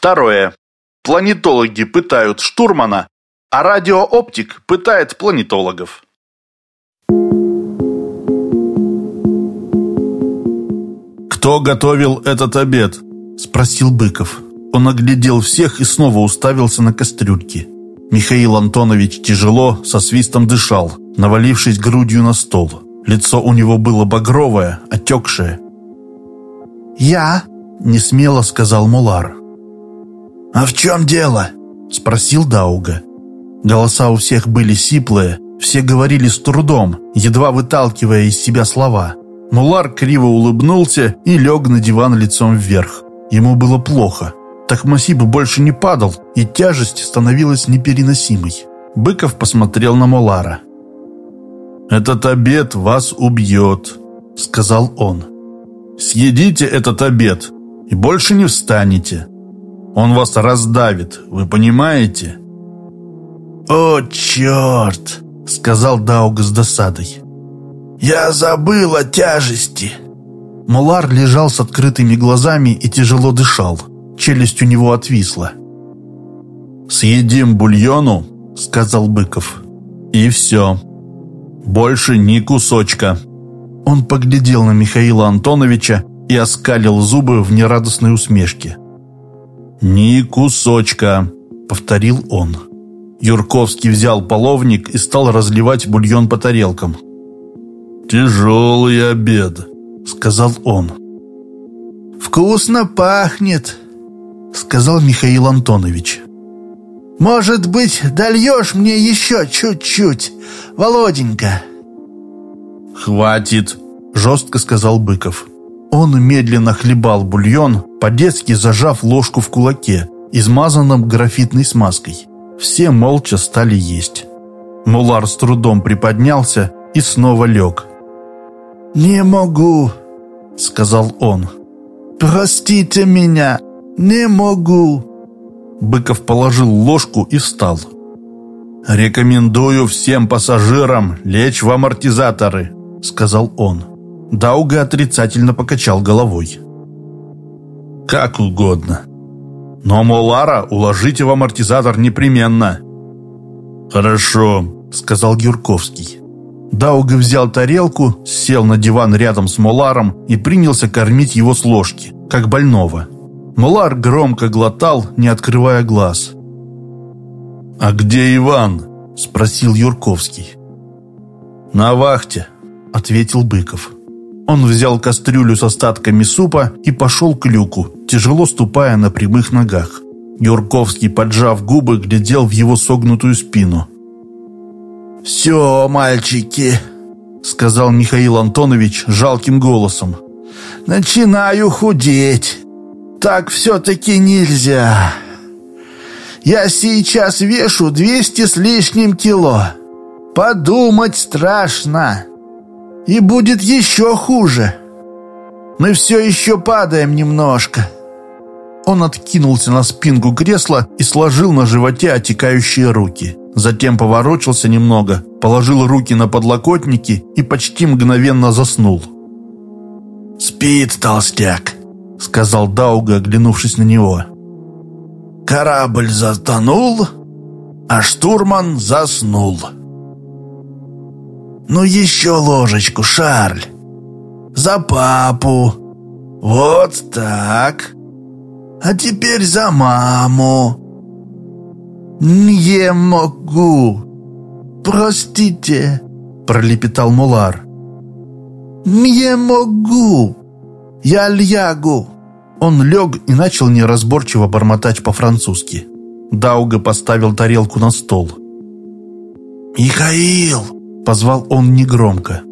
Второе. Планетологи пытают штурмана, а радиооптик пытает планетологов. «Кто готовил этот обед?» – спросил Быков. Он оглядел всех и снова уставился на кастрюльки. Михаил Антонович тяжело, со свистом дышал, навалившись грудью на стол. Лицо у него было багровое, отекшее. «Я?» – несмело сказал Мулар. «А в чем дело?» – спросил Дауга. Голоса у всех были сиплые, все говорили с трудом, едва выталкивая из себя слова. Мулар криво улыбнулся и лег на диван лицом вверх. Ему было плохо. Тахмасиб больше не падал, и тяжесть становилась непереносимой. Быков посмотрел на Мулара. «Этот обед вас убьет», — сказал он. «Съедите этот обед и больше не встанете. Он вас раздавит, вы понимаете?» «О, черт!» — сказал Дауга с досадой. «Я забыл о тяжести!» Мулар лежал с открытыми глазами и тяжело дышал. Челюсть у него отвисла. «Съедим бульону», — сказал Быков. «И все. Больше ни кусочка». Он поглядел на Михаила Антоновича и оскалил зубы в нерадостной усмешке. «Ни кусочка», — повторил он. Юрковский взял половник и стал разливать бульон по тарелкам. «Тяжелый обед», — сказал он. «Вкусно пахнет», — сказал Михаил Антонович. «Может быть, дольешь мне еще чуть-чуть, Володенька?» «Хватит», — жестко сказал Быков. Он медленно хлебал бульон, по-детски зажав ложку в кулаке, измазанном графитной смазкой. Все молча стали есть. Мулар с трудом приподнялся и снова лег. «Не могу», — сказал он. «Простите меня, не могу». Быков положил ложку и встал. «Рекомендую всем пассажирам лечь в амортизаторы», — сказал он. Дауга отрицательно покачал головой. «Как угодно. Но Молара уложите в амортизатор непременно». «Хорошо», — сказал Юрковский. Дауга взял тарелку, сел на диван рядом с Моларом и принялся кормить его с ложки, как больного. Молар громко глотал, не открывая глаз. «А где Иван?» – спросил Юрковский. «На вахте», – ответил Быков. Он взял кастрюлю с остатками супа и пошел к люку, тяжело ступая на прямых ногах. Юрковский, поджав губы, глядел в его согнутую спину. «Все, мальчики», — сказал Михаил Антонович жалким голосом. «Начинаю худеть. Так все-таки нельзя. Я сейчас вешу двести с лишним кило. Подумать страшно. И будет еще хуже. Мы все еще падаем немножко». Он откинулся на спинку кресла и сложил на животе отекающие руки. Затем поворочился немного, положил руки на подлокотники и почти мгновенно заснул. «Спит толстяк», — сказал Дауга, оглянувшись на него. «Корабль затонул, а штурман заснул». «Ну еще ложечку, Шарль! За папу! Вот так! А теперь за маму!» «Не могу! Простите!» — пролепетал Мулар. «Не могу! Я лягу!» Он лег и начал неразборчиво бормотать по-французски. Дауга поставил тарелку на стол. «Михаил!» — позвал он негромко.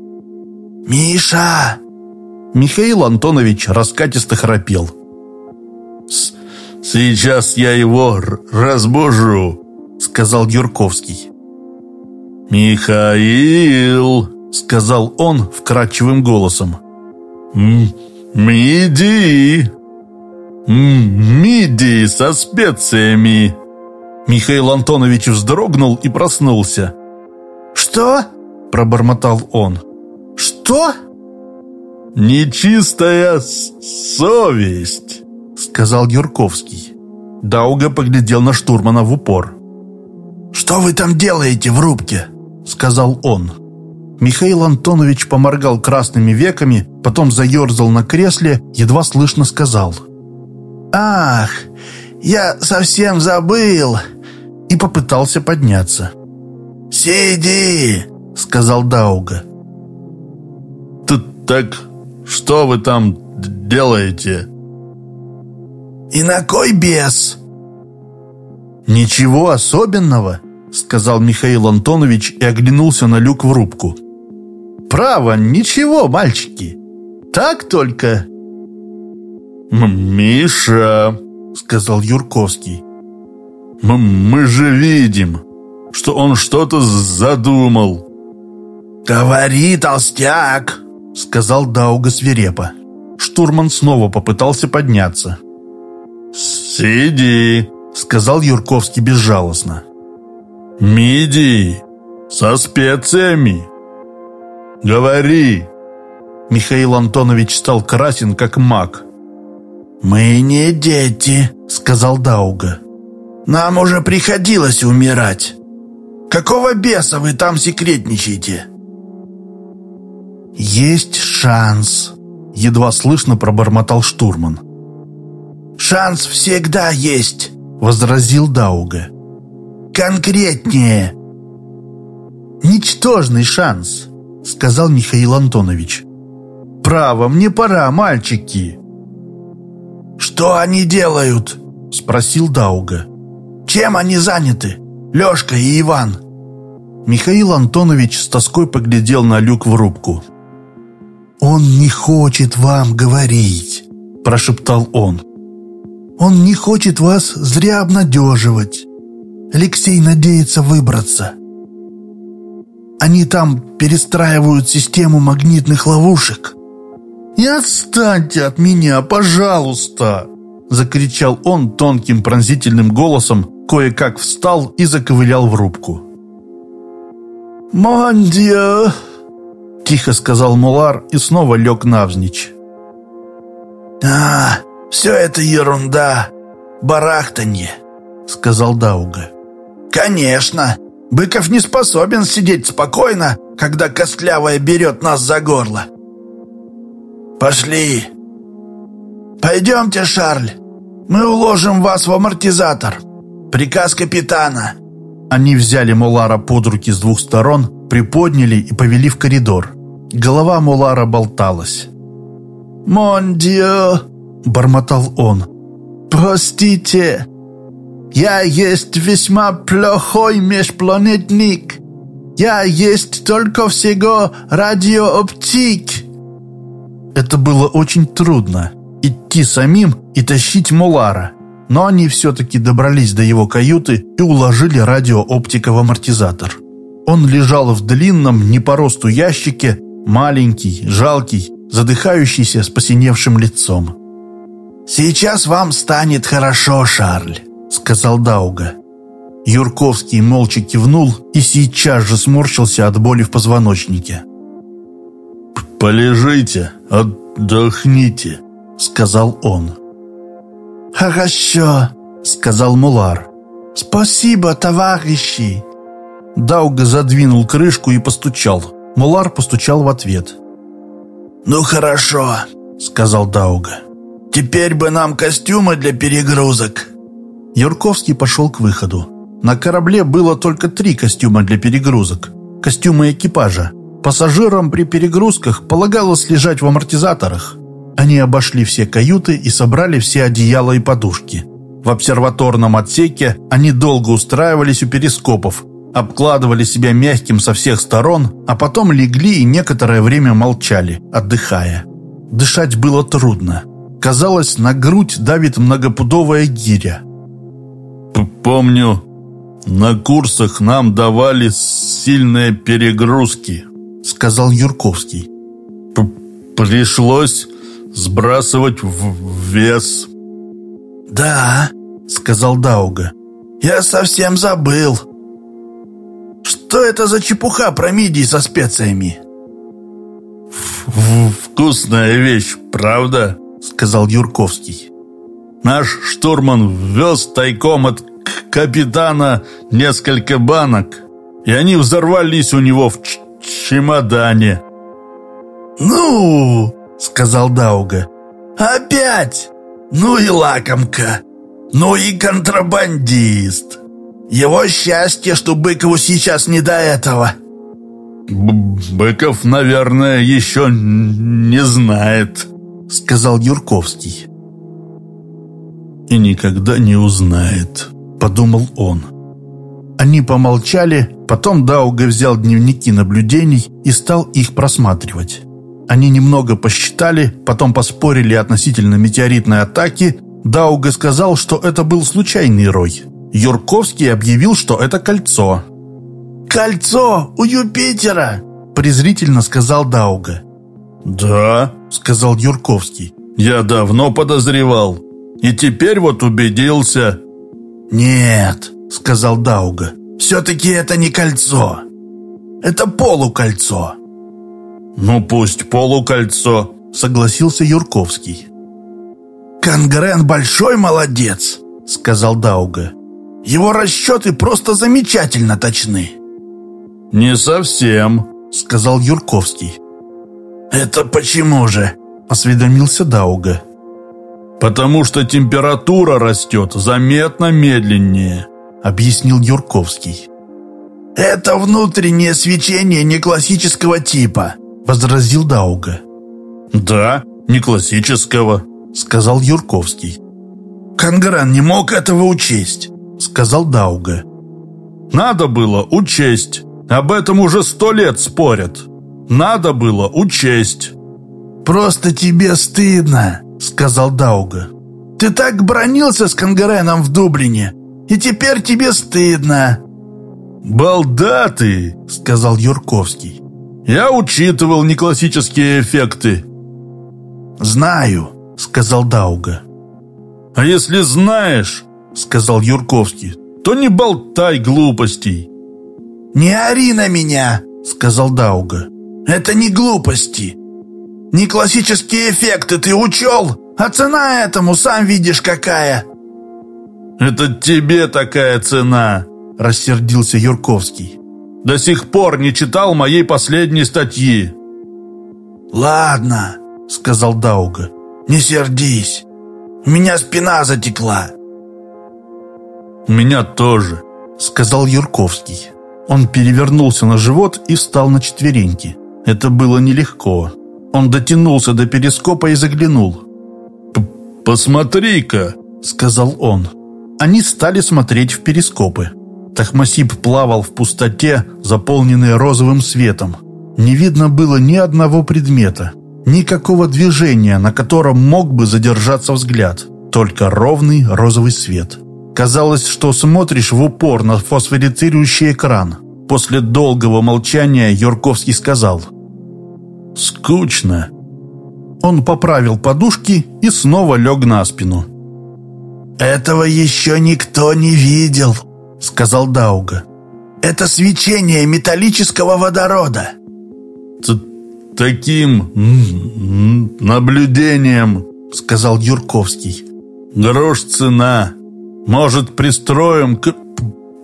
«Миша!» Михаил Антонович раскатисто храпел. «Сейчас я его разбужу», — сказал Юрковский. «Михаил», — сказал он вкрадчивым голосом. «Миди! Миди со специями!» Михаил Антонович вздрогнул и проснулся. «Что?» – пробормотал он. «Что?» «Нечистая совесть», — сказал Юрковский. Дауга поглядел на штурмана в упор. «Что вы там делаете в рубке?» — сказал он. Михаил Антонович поморгал красными веками, потом заерзал на кресле, едва слышно сказал. «Ах, я совсем забыл!» и попытался подняться. «Сиди!» — сказал Дауга. «Так что вы там делаете?» «И на кой бес?» «Ничего особенного», — сказал Михаил Антонович и оглянулся на люк в рубку. «Право, ничего, мальчики. Так только...» «Миша», — сказал Юрковский, — «мы же видим, что он что-то задумал». «Говори, толстяк», — сказал Дауга свирепо. Штурман снова попытался подняться. «Сиди», — сказал Юрковский безжалостно. «Мидии со специями. Говори». Михаил Антонович стал красен, как маг. «Мы не дети», — сказал Дауга. «Нам уже приходилось умирать. Какого беса вы там секретничаете?» «Есть шанс», — едва слышно пробормотал штурман. «Шанс всегда есть», — возразил Дауга. «Конкретнее». «Ничтожный шанс», — сказал Михаил Антонович. «Право, мне пора, мальчики». «Что они делают?» — спросил Дауга. «Чем они заняты, Лешка и Иван?» Михаил Антонович с тоской поглядел на люк в рубку. «Он не хочет вам говорить», – прошептал он. «Он не хочет вас зря обнадеживать. Алексей надеется выбраться. Они там перестраивают систему магнитных ловушек». «И отстаньте от меня, пожалуйста!» Закричал он тонким пронзительным голосом, кое-как встал и заковылял в рубку. «Мондио!» Тихо сказал Мулар и снова лег навзничь. «А, все это ерунда, барахтанье», — сказал Дауга. «Конечно, Быков не способен сидеть спокойно, когда костлявая берет нас за горло. Пошли. Пойдемте, Шарль, мы уложим вас в амортизатор. Приказ капитана». Они взяли Мулара под руки с двух сторон, приподняли и повели в коридор. Голова Мулара болталась. «Мондио!» — бормотал он. «Простите, я есть весьма плохой межпланетник. Я есть только всего радиооптик». Это было очень трудно — идти самим и тащить Мулара. Но они все-таки добрались до его каюты и уложили радиооптика в амортизатор. Он лежал в длинном, не по росту ящике, маленький, жалкий, задыхающийся с посиневшим лицом. «Сейчас вам станет хорошо, Шарль», — сказал Дауга. Юрковский молча кивнул и сейчас же сморщился от боли в позвоночнике. «Полежите, отдохните», — сказал он. «Хорошо», — сказал Мулар. «Спасибо, товарищи». Дауга задвинул крышку и постучал. Мулар постучал в ответ. «Ну хорошо», — сказал Дауга. «Теперь бы нам костюмы для перегрузок». Юрковский пошел к выходу. На корабле было только три костюма для перегрузок. Костюмы экипажа. Пассажирам при перегрузках полагалось лежать в амортизаторах. Они обошли все каюты и собрали все одеяла и подушки. В обсерваторном отсеке они долго устраивались у перископов, обкладывали себя мягким со всех сторон, а потом легли и некоторое время молчали, отдыхая. Дышать было трудно. Казалось, на грудь давит многопудовая гиря. «Помню, на курсах нам давали сильные перегрузки», — сказал Юрковский. «Пришлось сбрасывать в вес». «Да», — сказал Дауга. «Я совсем забыл. Что это за чепуха про мидии со специями?» «Вкусная вещь, правда?» — сказал Юрковский. Наш штурман вез тайком от капитана несколько банок, и они взорвались у него в чемодане. «Ну!» — сказал Дауга. «Опять! Ну и лакомка! Ну и контрабандист! Его счастье, что Быкову сейчас не до этого!» «Быков, наверное, еще не знает», — сказал Юрковский. «И никогда не узнает», — подумал он. Они помолчали, потом Дауга взял дневники наблюдений и стал их просматривать. Они немного посчитали, потом поспорили относительно метеоритной атаки. Дауга сказал, что это был случайный рой. Юрковский объявил, что это кольцо. «Кольцо у Юпитера!» презрительно сказал Дауга. «Да», — сказал Юрковский, — «я давно подозревал. И теперь вот убедился». «Нет», — сказал Дауга, — «все-таки это не кольцо. Это полукольцо». «Ну пусть полукольцо», — согласился Юрковский. «Конгрен большой молодец», — сказал Дауга. «Его расчеты просто замечательно точны». «Не совсем», — сказал Юрковский. «Это почему же?» — осведомился Дауга. «Потому что температура растет заметно медленнее», — объяснил Юрковский. «Это внутреннее свечение не классического типа», возразил Дауга. «Да, не классического», — сказал Юрковский. «Конгран не мог этого учесть», — сказал Дауга. «Надо было учесть. Об этом уже сто лет спорят. Надо было учесть». «Просто тебе стыдно», — сказал Дауга. «Ты так бронился с Конгреном в Дублине, и теперь тебе стыдно». «Балда ты», — сказал Юрковский. Я учитывал неклассические эффекты. «Знаю», — сказал Дауга. «А если знаешь», — сказал Юрковский, «то не болтай глупостей». «Не ори на меня», — сказал Дауга. «Это не глупости. Не классические эффекты ты учел, а цена этому сам видишь какая». «Это тебе такая цена», — рассердился Юрковский. До сих пор не читал моей последней статьи». «Ладно», — сказал Дауга, — «не сердись. У меня спина затекла». «У меня тоже», — сказал Юрковский. Он перевернулся на живот и встал на четвереньки. Это было нелегко. Он дотянулся до перископа и заглянул. «Посмотри-ка», — сказал он. Они стали смотреть в перископы. Тахмасип плавал в пустоте, заполненной розовым светом. Не видно было ни одного предмета, никакого движения, на котором мог бы задержаться взгляд, только ровный розовый свет. Казалось, что смотришь в упор на фосфорицирующий экран. После долгого молчания Юрковский сказал «Скучно». Он поправил подушки и снова лег на спину. «Этого еще никто не видел», — сказал Дауга. «Это свечение металлического водорода». Т «Таким наблюдением», — сказал Юрковский. «Грош цена. Может, пристроим к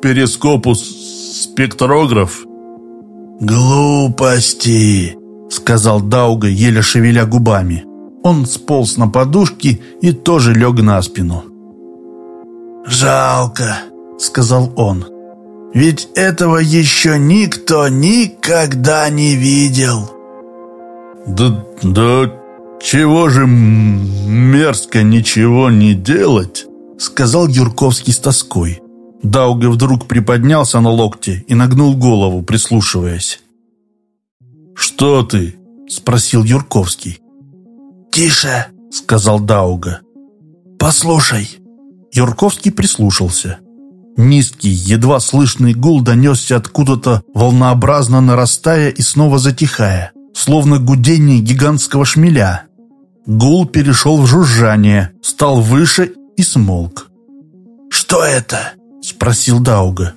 перископу спектрограф?» «Глупости», — сказал Дауга, еле шевеля губами. Он сполз на подушки и тоже лег на спину. «Жалко», — сказал он. «Ведь этого еще никто никогда не видел». «Да, да чего же мерзко ничего не делать?» — сказал Юрковский с тоской. Дауга вдруг приподнялся на локте и нагнул голову, прислушиваясь. «Что ты?» — спросил Юрковский. «Тише!» — сказал Дауга. «Послушай!» Юрковский прислушался. Низкий, едва слышный гул донесся откуда-то, волнообразно нарастая и снова затихая, словно гудение гигантского шмеля. Гул перешел в жужжание, стал выше и смолк. «Что это?» — спросил Дауга.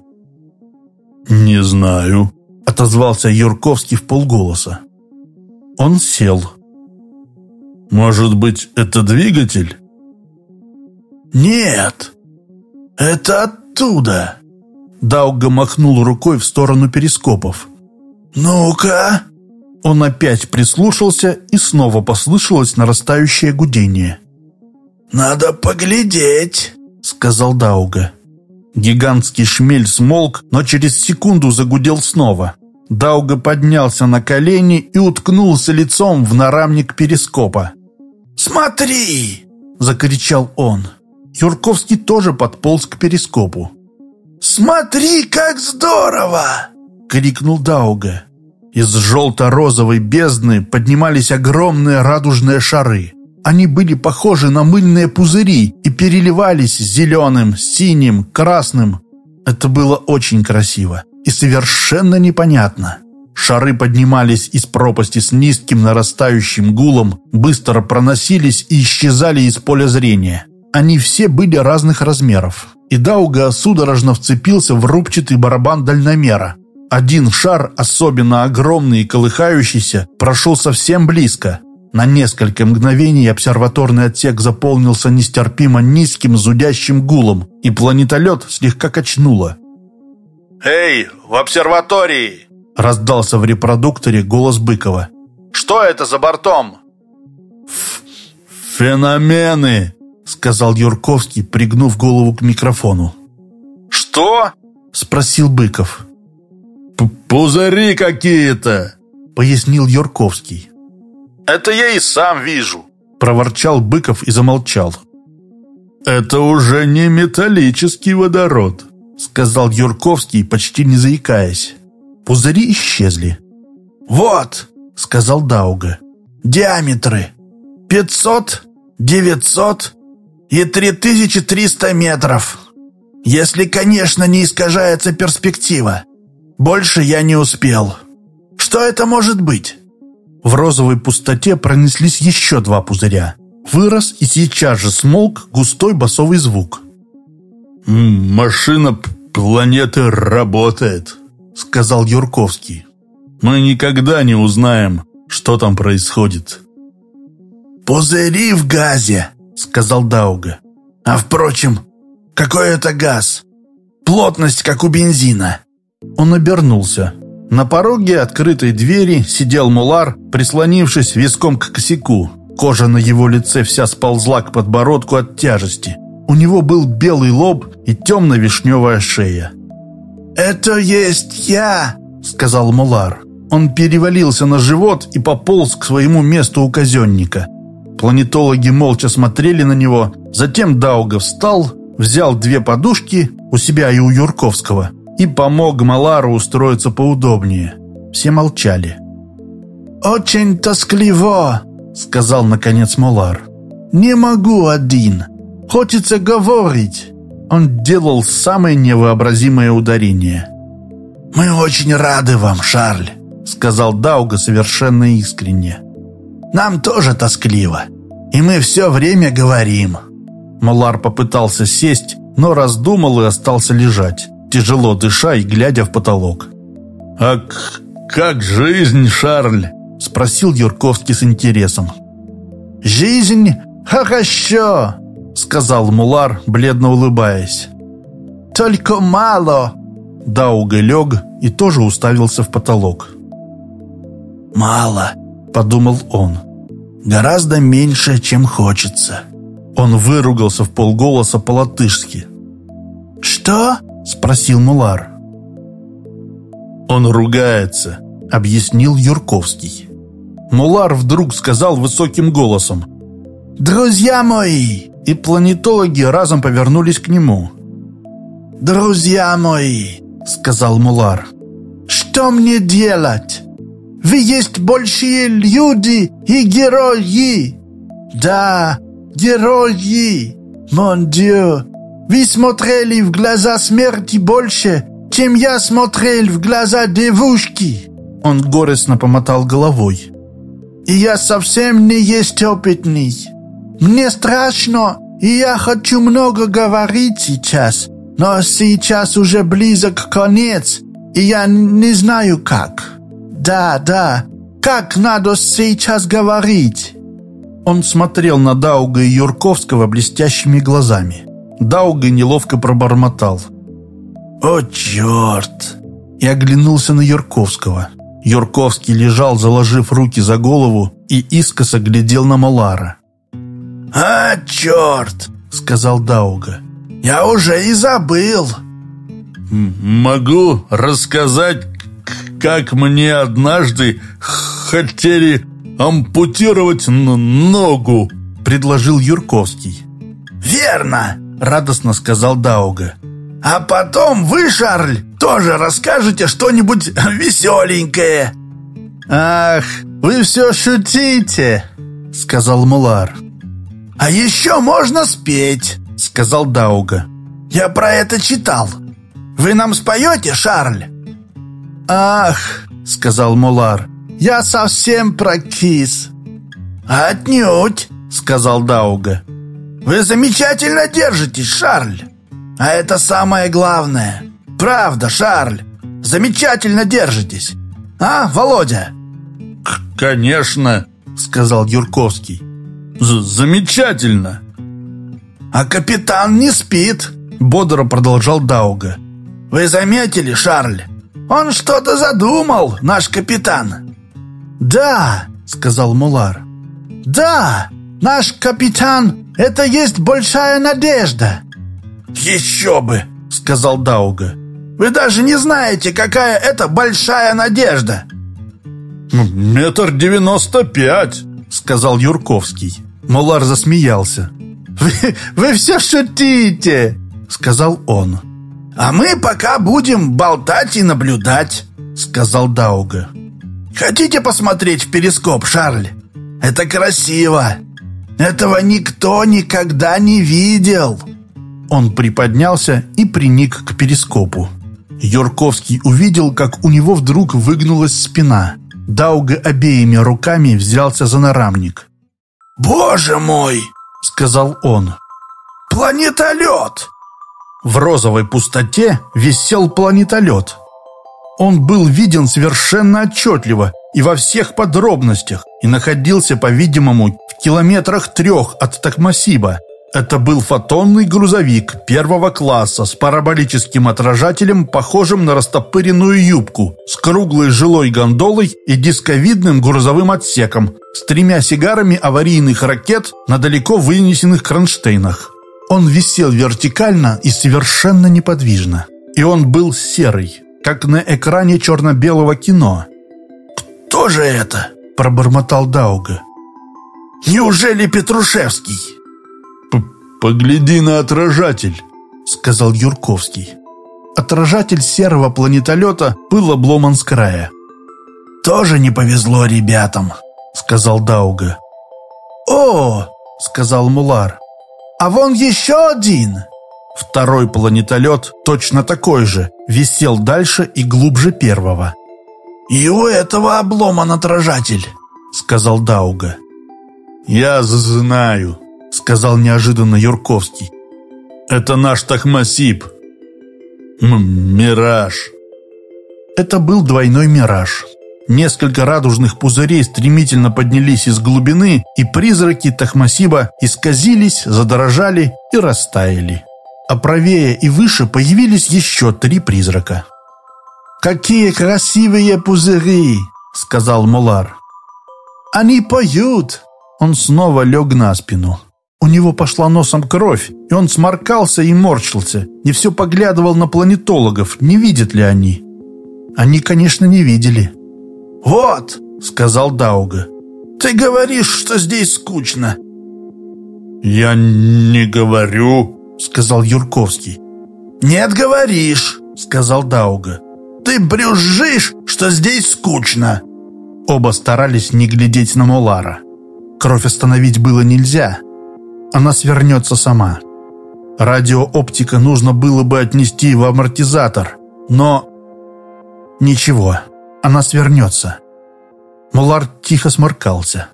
«Не знаю», — отозвался Юрковский в полголоса. Он сел. «Может быть, это двигатель?» «Нет, это оттуда!» Дауга махнул рукой в сторону перископов. «Ну-ка!» Он опять прислушался, и снова послышалось нарастающее гудение. «Надо поглядеть», — сказал Дауга. Гигантский шмель смолк, но через секунду загудел снова. Дауга поднялся на колени и уткнулся лицом в нарамник перископа. «Смотри!» — закричал он. Юрковский тоже подполз к перископу. «Смотри, как здорово!» — крикнул Дауга. Из желто-розовой бездны поднимались огромные радужные шары. Они были похожи на мыльные пузыри и переливались зеленым, синим, красным. Это было очень красиво и совершенно непонятно. Шары поднимались из пропасти с низким нарастающим гулом, быстро проносились и исчезали из поля зрения. Они все были разных размеров. И Дауга судорожно вцепился в рубчатый барабан дальномера. Один шар, особенно огромный и колыхающийся, прошел совсем близко. На несколько мгновений обсерваторный отсек заполнился нестерпимо низким зудящим гулом, и планетолет слегка качнуло. «Эй, в обсерватории!» – раздался в репродукторе голос Быкова. «Что это за бортом?» «Феномены!» – сказал Юрковский, пригнув голову к микрофону. «Что?» – спросил Быков. «Пузыри какие-то!» — пояснил Юрковский. «Это я и сам вижу!» — проворчал Быков и замолчал. «Это уже не металлический водород», — сказал Юрковский, почти не заикаясь. Пузыри исчезли. «Вот!» — сказал Дауга. «Диаметры. Пятьсот, девятьсот и три тысячи триста метров. Если, конечно, не искажается перспектива. Больше я не успел. Что это может быть? В розовой пустоте пронеслись еще два пузыря. Вырос и сейчас же смолк густой басовый звук. «Машина планеты работает», — сказал Юрковский. «Мы никогда не узнаем, что там происходит». «Пузыри в газе», — сказал Дауга. «А впрочем, какой это газ? Плотность, как у бензина». Он обернулся. На пороге открытой двери сидел Мулар, прислонившись виском к косяку. Кожа на его лице вся сползла к подбородку от тяжести. У него был белый лоб и темно-вишневая шея. «Это есть я!» — сказал Мулар. Он перевалился на живот и пополз к своему месту у казенника. Планетологи молча смотрели на него, затем Дауга встал, взял две подушки у себя и у Юрковского и помог Малару устроиться поудобнее. Все молчали. «Очень тоскливо», — сказал наконец Малар. «Не могу один. Хочется говорить». Он делал самое невообразимое ударение. «Мы очень рады вам, Шарль», — сказал Дауга совершенно искренне. «Нам тоже тоскливо, и мы все время говорим». Малар попытался сесть, но раздумал и остался лежать тяжело дыша и глядя в потолок. «А как жизнь, Шарль?» – спросил Юрковский с интересом. «Жизнь хорошо», – сказал Мулар, бледно улыбаясь. «Только мало». Дауга лег и тоже уставился в потолок. «Мало», – подумал он. «Гораздо меньше, чем хочется». Он выругался в полголоса по-латышски. «Что?» Спросил Мулар. «Он ругается», — объяснил Юрковский. Мулар вдруг сказал высоким голосом. «Друзья мои!» И планетологи разом повернулись к нему. «Друзья мои!» — сказал Мулар. «Что мне делать? Вы есть большие люди и герои!» «Да, герои! Мон Dieu! Вы смотрели в глаза смерти больше, чем я смотрел в глаза девушки!» Он горестно помотал головой. «И я совсем не есть опытный. Мне страшно, и я хочу много говорить сейчас, но сейчас уже близок конец, и я не знаю как. Да, да, как надо сейчас говорить?» Он смотрел на Дауга и Юрковского блестящими глазами. Дауга неловко пробормотал. «О, черт!» И оглянулся на Юрковского. Юрковский лежал, заложив руки за голову, и искоса глядел на Малара. «А, черт!» — сказал Дауга. «Я уже и забыл!» «Могу рассказать, как мне однажды хотели ампутировать ногу», — предложил Юрковский. «Верно!» — радостно сказал Дауга. «А потом вы, Шарль, тоже расскажете что-нибудь веселенькое!» «Ах, вы все шутите!» — сказал Мулар. «А еще можно спеть!» — сказал Дауга. «Я про это читал. Вы нам споете, Шарль?» «Ах!» — сказал Мулар. «Я совсем прокис!» «Отнюдь!» — сказал Дауга. «Вы замечательно держитесь, Шарль! А это самое главное! Правда, Шарль! Замечательно держитесь! А, Володя?» «Конечно!» — сказал Юрковский. «Замечательно!» «А капитан не спит!» — бодро продолжал Дауга. «Вы заметили, Шарль? Он что-то задумал, наш капитан!» «Да!» — сказал Мулар. «Да! Наш капитан — это есть большая надежда!» «Еще бы!» — сказал Дауга. «Вы даже не знаете, какая это большая надежда!» «Метр девяносто пять!» — сказал Юрковский. Мулар засмеялся. «Вы, вы все шутите!» — сказал он. «А мы пока будем болтать и наблюдать», — сказал Дауга. «Хотите посмотреть в перископ, Шарль? Это красиво. Этого никто никогда не видел». Он приподнялся и приник к перископу. Юрковский увидел, как у него вдруг выгнулась спина. Дауга обеими руками взялся за нарамник. «Боже мой!» — сказал он. «Планетолет!» В розовой пустоте висел планетолет. Он был виден совершенно отчетливо и во всех подробностях и находился, по-видимому, в километрах трех от Такмасиба. Это был фотонный грузовик первого класса с параболическим отражателем, похожим на растопыренную юбку, с круглой жилой гондолой и дисковидным грузовым отсеком, с тремя сигарами аварийных ракет на далеко вынесенных кронштейнах. Он висел вертикально и совершенно неподвижно. И он был серый, как на экране черно-белого кино. «Кто же это?» – пробормотал Дауга. «Неужели Петрушевский?» «Погляди на отражатель», – сказал Юрковский. Отражатель серого планетолета был обломан с края. «Тоже не повезло ребятам», – сказал Дауга. «О!» – сказал Мулар. А вон еще один!» Второй планетолет, точно такой же, висел дальше и глубже первого. «И у этого обломан отражатель», — сказал Дауга. «Я знаю», — сказал неожиданно Юрковский. «Это наш Тахмасип. Мираж». Это был двойной мираж. Несколько радужных пузырей стремительно поднялись из глубины, и призраки Тахмасиба исказились, задорожали и растаяли. А правее и выше появились еще три призрака. «Какие красивые пузыри!» — сказал Мулар. «Они поют!» Он снова лег на спину. У него пошла носом кровь, и он сморкался и морщился, и все поглядывал на планетологов, не видят ли они. Они, конечно, не видели. «Вот», — сказал Дауга, — «ты говоришь, что здесь скучно». «Я не говорю», — сказал Юрковский. «Нет, говоришь», — сказал Дауга. «Ты брюзжишь, что здесь скучно». Оба старались не глядеть на Молара. Кровь остановить было нельзя. Она свернется сама. Радиооптика нужно было бы отнести в амортизатор, но... Ничего она свернется. Мулар тихо сморкался.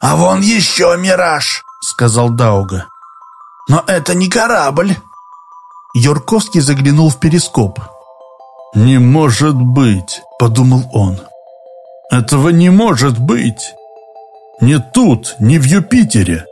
«А вон еще мираж», — сказал Дауга. «Но это не корабль». Юрковский заглянул в перископ. «Не может быть», — подумал он. «Этого не может быть. Не тут, не в Юпитере.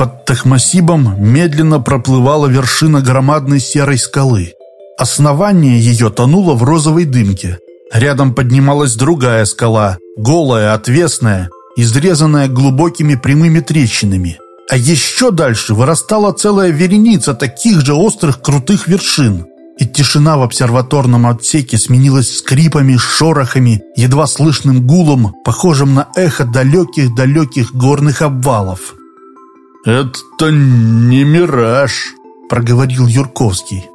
Под Тахмасибом медленно проплывала вершина громадной серой скалы. Основание ее тонуло в розовой дымке. Рядом поднималась другая скала, голая, отвесная, изрезанная глубокими прямыми трещинами. А еще дальше вырастала целая вереница таких же острых крутых вершин. И тишина в обсерваторном отсеке сменилась скрипами, шорохами, едва слышным гулом, похожим на эхо далеких-далеких горных обвалов. «Это не мираж», — проговорил Юрковский.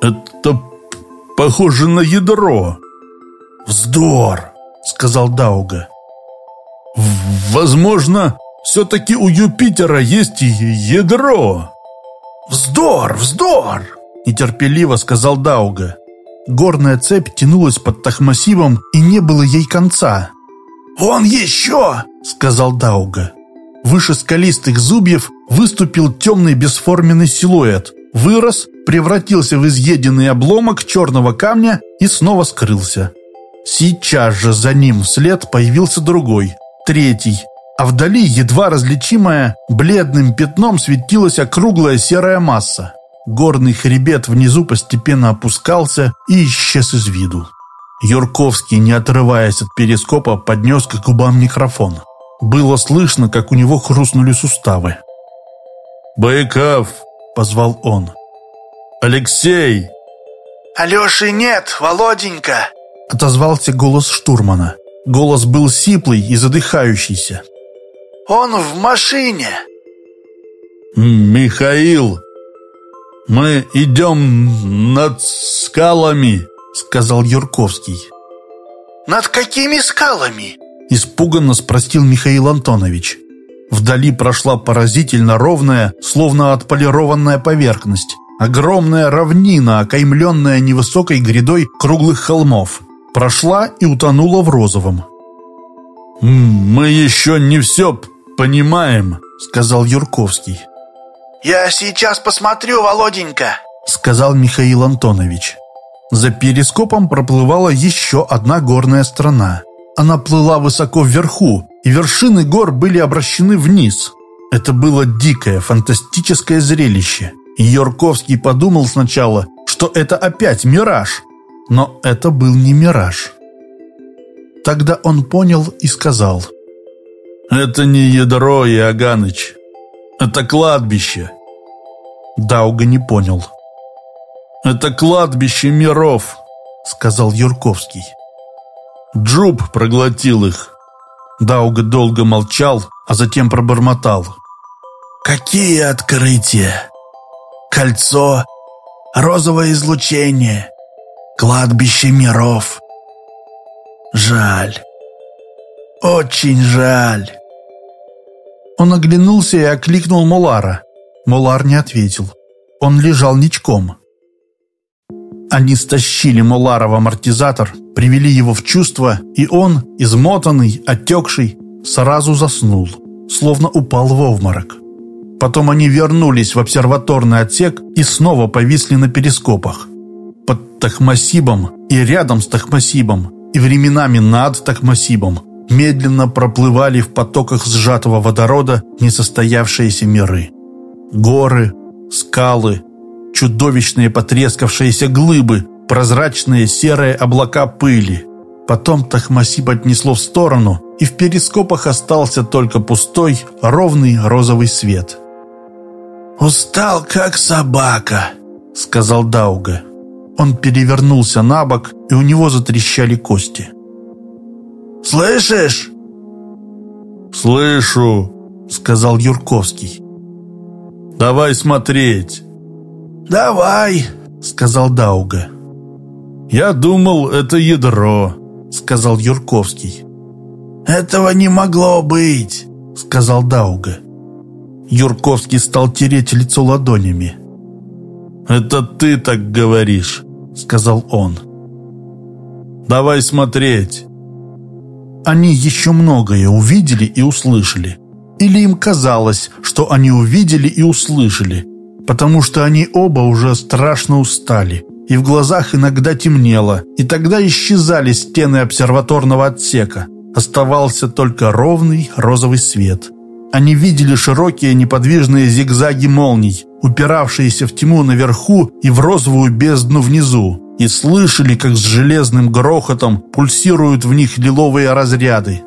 «Это похоже на ядро». «Вздор», — сказал Дауга. «Возможно, все-таки у Юпитера есть ядро». «Вздор, вздор!» – нетерпеливо сказал Дауга. Горная цепь тянулась под Тахмасивом, и не было ей конца. «Он еще!» – сказал Дауга. Выше скалистых зубьев выступил темный бесформенный силуэт, вырос, превратился в изъеденный обломок черного камня и снова скрылся. Сейчас же за ним вслед появился другой, третий, а вдали едва различимая бледным пятном светилась округлая серая масса. Горный хребет внизу постепенно опускался и исчез из виду. Юрковский, не отрываясь от перископа, поднес к губам микрофон. Было слышно, как у него хрустнули суставы. «Быков!» — позвал он. «Алексей!» «Алеши нет, Володенька!» — отозвался голос штурмана. Голос был сиплый и задыхающийся. «Он в машине!» «Михаил, мы идем над скалами!» — сказал Юрковский. «Над какими скалами?» — испуганно спросил Михаил Антонович. Вдали прошла поразительно ровная, словно отполированная поверхность. Огромная равнина, окаймленная невысокой грядой круглых холмов. Прошла и утонула в розовом. «Мы еще не все понимаем», — сказал Юрковский. «Я сейчас посмотрю, Володенька», — сказал Михаил Антонович. За перископом проплывала еще одна горная страна. Она плыла высоко вверху, и вершины гор были обращены вниз. Это было дикое, фантастическое зрелище. И Юрковский подумал сначала, что это опять мираж. Но это был не мираж. Тогда он понял и сказал. «Это не ядро, Иоганныч. Это кладбище». Дауга не понял. «Это кладбище миров», — сказал Юрковский. Джуб проглотил их. Дауга долго молчал, а затем пробормотал. «Какие открытия! Кольцо, розовое излучение, кладбище миров. Жаль, очень жаль». Он оглянулся и окликнул Мулара. Мулар не ответил. Он лежал ничком. Они стащили Мулара в амортизатор, привели его в чувство, и он, измотанный, отекший, сразу заснул, словно упал в обморок. Потом они вернулись в обсерваторный отсек и снова повисли на перископах. Под Тахмасибом и рядом с Тахмасибом, и временами над Тахмасибом медленно проплывали в потоках сжатого водорода несостоявшиеся миры. Горы, скалы, чудовищные потрескавшиеся глыбы, прозрачные серые облака пыли. Потом Тахмасиб отнесло в сторону, и в перископах остался только пустой, ровный розовый свет. «Устал, как собака», — сказал Дауга. Он перевернулся на бок, и у него затрещали кости. «Слышишь?» «Слышу», — сказал Юрковский. «Давай смотреть». «Давай», — сказал Дауга. «Я думал, это ядро», — сказал Юрковский. «Этого не могло быть», — сказал Дауга. Юрковский стал тереть лицо ладонями. «Это ты так говоришь», — сказал он. «Давай смотреть». Они еще многое увидели и услышали. Или им казалось, что они увидели и услышали, потому что они оба уже страшно устали, и в глазах иногда темнело, и тогда исчезали стены обсерваторного отсека. Оставался только ровный розовый свет. Они видели широкие неподвижные зигзаги молний, упиравшиеся в тьму наверху и в розовую бездну внизу, и слышали, как с железным грохотом пульсируют в них лиловые разряды.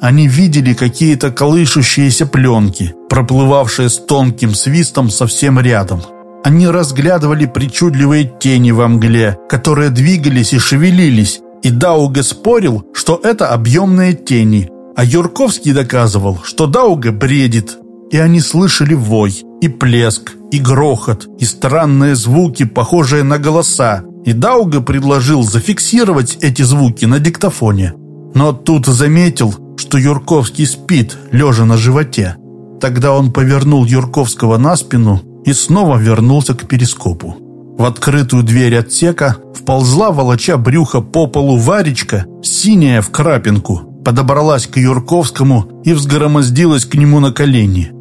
Они видели какие-то колышущиеся пленки, проплывавшие с тонким свистом совсем рядом. Они разглядывали причудливые тени во мгле, которые двигались и шевелились, и Дауга спорил, что это объемные тени, а Юрковский доказывал, что Дауга бредит. И они слышали вой, и плеск, и грохот, и странные звуки, похожие на голоса. И Дауга предложил зафиксировать эти звуки на диктофоне. Но тут заметил, что Юрковский спит, лежа на животе. Тогда он повернул Юрковского на спину и снова вернулся к перископу. В открытую дверь отсека вползла волоча брюха по полу Варечка, синяя в крапинку, подобралась к Юрковскому и взгромоздилась к нему на колени.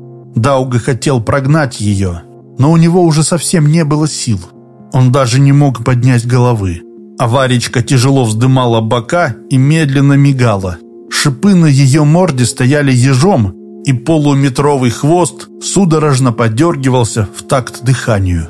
Дауга хотел прогнать ее, но у него уже совсем не было сил. Он даже не мог поднять головы. А Варечка тяжело вздымала бока и медленно мигала. Шипы на ее морде стояли ежом, и полуметровый хвост судорожно подергивался в такт дыханию.